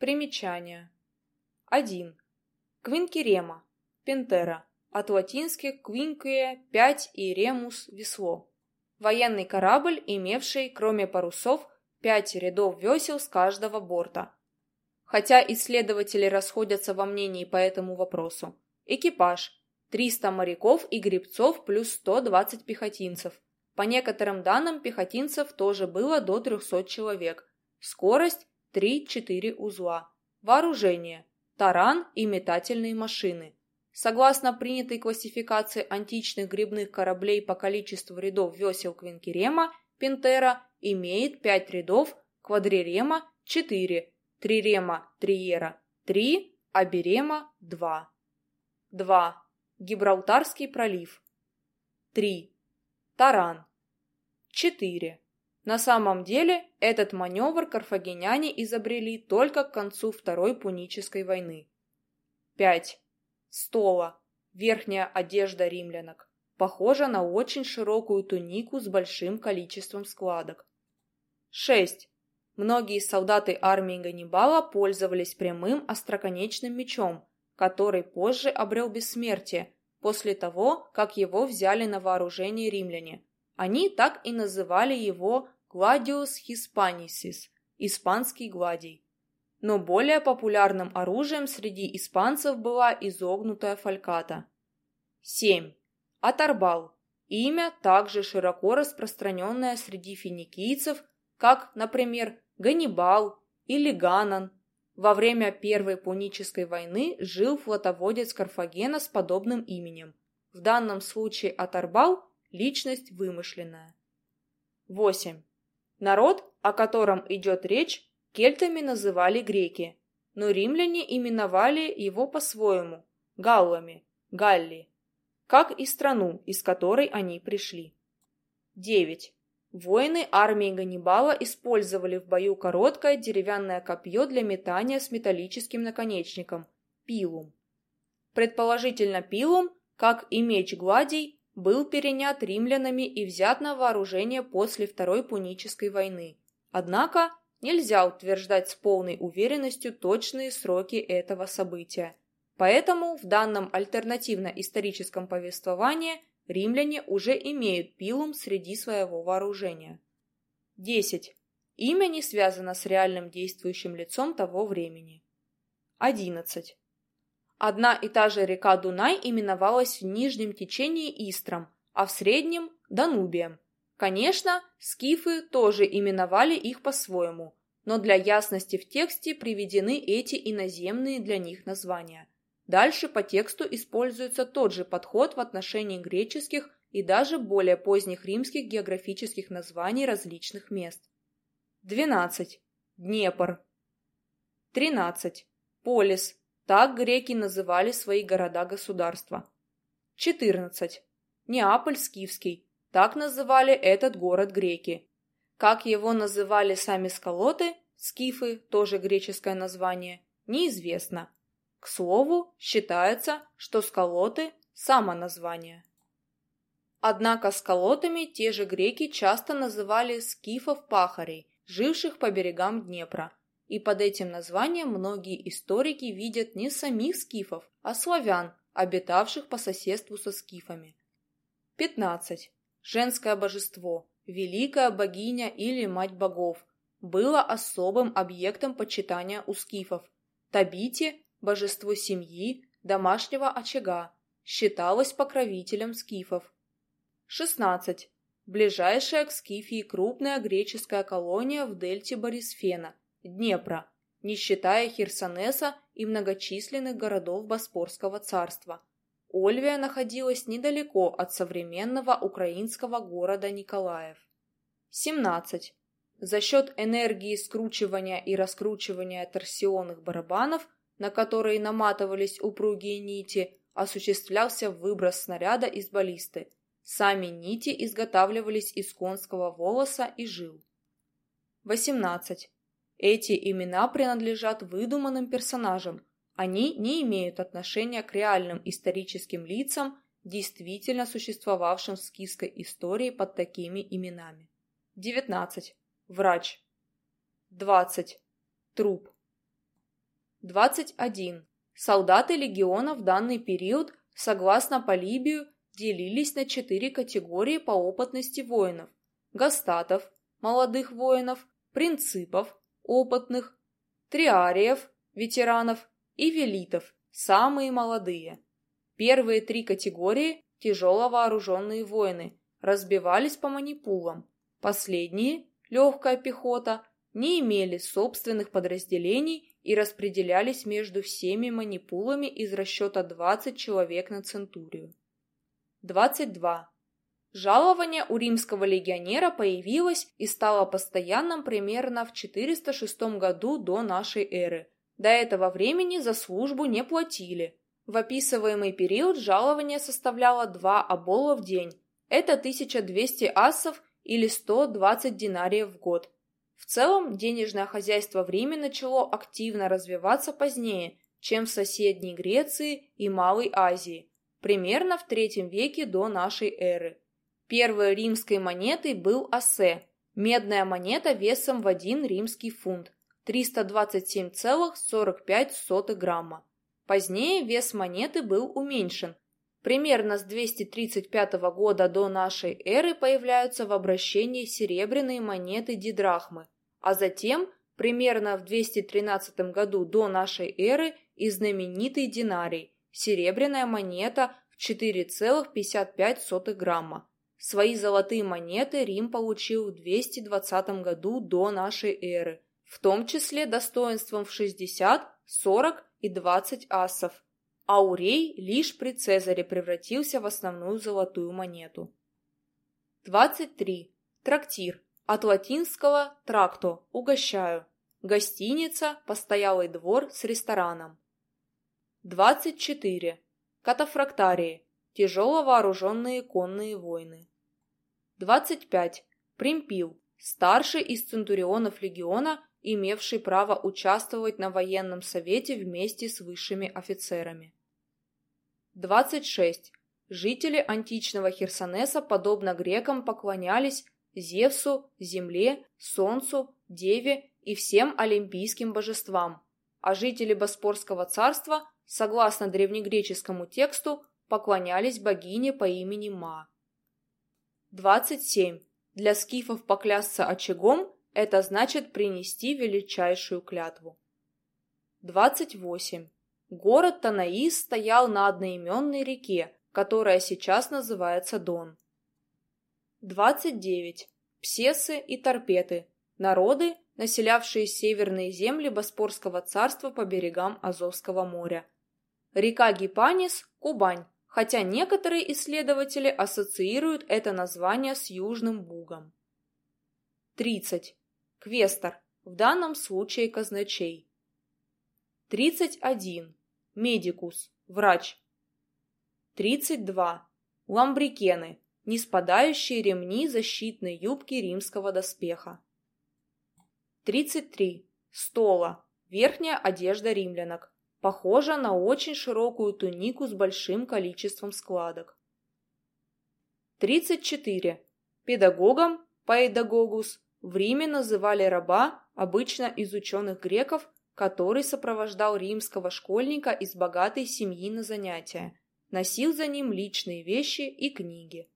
Примечание. 1. Квинкирема. Пентера. От латинских «quinque» – «пять» и «remus» – «весло». Военный корабль, имевший, кроме парусов, пять рядов весел с каждого борта. Хотя исследователи расходятся во мнении по этому вопросу. Экипаж – 300 моряков и гребцов плюс 120 пехотинцев. По некоторым данным, пехотинцев тоже было до 300 человек. Скорость – 3-4 узла. Вооружение – таран и метательные машины – Согласно принятой классификации античных грибных кораблей по количеству рядов весел Квинкерема, Пентера имеет 5 рядов, Квадрирема – 4, Трирема – Триера – 3, а Берема – 2. 2. Гибралтарский пролив. 3. Таран. 4. На самом деле, этот маневр карфагеняне изобрели только к концу Второй Пунической войны. 5. Стола. Верхняя одежда римлянок. Похожа на очень широкую тунику с большим количеством складок. 6. Многие солдаты армии Ганнибала пользовались прямым остроконечным мечом, который позже обрел бессмертие, после того, как его взяли на вооружение римляне. Они так и называли его Gladius Hispanicis – испанский гладий но более популярным оружием среди испанцев была изогнутая фальката. 7. Аторбал. Имя также широко распространенное среди финикийцев, как, например, Ганнибал или Ганан. Во время Первой Пунической войны жил флотоводец Карфагена с подобным именем. В данном случае Аторбал – личность вымышленная. 8. Народ, о котором идет речь, Кельтами называли греки, но римляне именовали его по-своему – галлами, галли, как и страну, из которой они пришли. 9. Воины армии Ганнибала использовали в бою короткое деревянное копье для метания с металлическим наконечником – пилум. Предположительно, пилум, как и меч гладий, был перенят римлянами и взят на вооружение после Второй Пунической войны. Однако нельзя утверждать с полной уверенностью точные сроки этого события. Поэтому в данном альтернативно-историческом повествовании римляне уже имеют пилум среди своего вооружения. 10. Имя не связано с реальным действующим лицом того времени. 11. Одна и та же река Дунай именовалась в нижнем течении Истром, а в среднем – Данубием – Конечно, скифы тоже именовали их по-своему, но для ясности в тексте приведены эти иноземные для них названия. Дальше по тексту используется тот же подход в отношении греческих и даже более поздних римских географических названий различных мест. 12. Днепр. 13. Полис. Так греки называли свои города-государства. 14. Неаполь скифский. Так называли этот город греки. Как его называли сами скалоты, скифы, тоже греческое название, неизвестно. К слову, считается, что скалоты – само название. Однако скалотами те же греки часто называли скифов-пахарей, живших по берегам Днепра. И под этим названием многие историки видят не самих скифов, а славян, обитавших по соседству со скифами. 15 женское божество, великая богиня или мать богов, было особым объектом почитания у скифов. Табити, божество семьи, домашнего очага, считалось покровителем скифов. 16. Ближайшая к Скифии крупная греческая колония в дельте Борисфена, Днепра, не считая Херсонеса и многочисленных городов Боспорского царства – Ольвия находилась недалеко от современного украинского города Николаев. 17. За счет энергии скручивания и раскручивания торсионных барабанов, на которые наматывались упругие нити, осуществлялся выброс снаряда из баллисты. Сами нити изготавливались из конского волоса и жил. 18. Эти имена принадлежат выдуманным персонажам, они не имеют отношения к реальным историческим лицам, действительно существовавшим в скифской истории под такими именами. 19. Врач. 20. Труп. 21. Солдаты легиона в данный период, согласно Полибию, делились на четыре категории по опытности воинов – гастатов, молодых воинов, принципов, опытных, триариев, ветеранов и велитов, самые молодые. Первые три категории – тяжело вооруженные воины, разбивались по манипулам. Последние – легкая пехота – не имели собственных подразделений и распределялись между всеми манипулами из расчета 20 человек на центурию. 22. Жалование у римского легионера появилось и стало постоянным примерно в 406 году до нашей эры. До этого времени за службу не платили. В описываемый период жалование составляло 2 обола в день. Это 1200 ассов или 120 динариев в год. В целом, денежное хозяйство в Риме начало активно развиваться позднее, чем в соседней Греции и Малой Азии, примерно в III веке до нашей эры. Первой римской монетой был ассе, медная монета весом в 1 римский фунт, 327,45 грамма. Позднее вес монеты был уменьшен. Примерно с 235 года до нашей эры появляются в обращении серебряные монеты дидрахмы, а затем примерно в 213 году до нашей эры и знаменитый динарий, серебряная монета в 4,55 грамма. Свои золотые монеты Рим получил в 220 году до нашей эры, в том числе достоинством в 60, 40 и 20 асов. Аурей лишь при Цезаре превратился в основную золотую монету. 23. Трактир. От латинского «тракто» – «угощаю». Гостиница, постоялый двор с рестораном. 24. Катафрактарии. Тяжело вооруженные конные войны. 25. Примпил. Старший из центурионов легиона, имевший право участвовать на военном совете вместе с высшими офицерами. 26. Жители античного Херсонеса, подобно грекам, поклонялись Зевсу, Земле, Солнцу, Деве и всем олимпийским божествам, а жители Боспорского царства, согласно древнегреческому тексту, поклонялись богине по имени Ма. 27. Для скифов поклясться очагом – это значит принести величайшую клятву. 28. Город Танаис стоял на одноименной реке, которая сейчас называется Дон. 29. Псесы и торпеты – народы, населявшие северные земли Боспорского царства по берегам Азовского моря. Река Гипанис – Кубань, хотя некоторые исследователи ассоциируют это название с Южным Бугом. 30. Квестор, в данном случае казначей. 31. Медикус, врач. 32. Ламбрикены, неспадающие ремни защитной юбки римского доспеха. 33. Стола, верхняя одежда римлянок, Похожа на очень широкую тунику с большим количеством складок. 34. Педагогом, паэдагогус, в Риме называли раба, обычно из ученых греков, который сопровождал римского школьника из богатой семьи на занятия, носил за ним личные вещи и книги.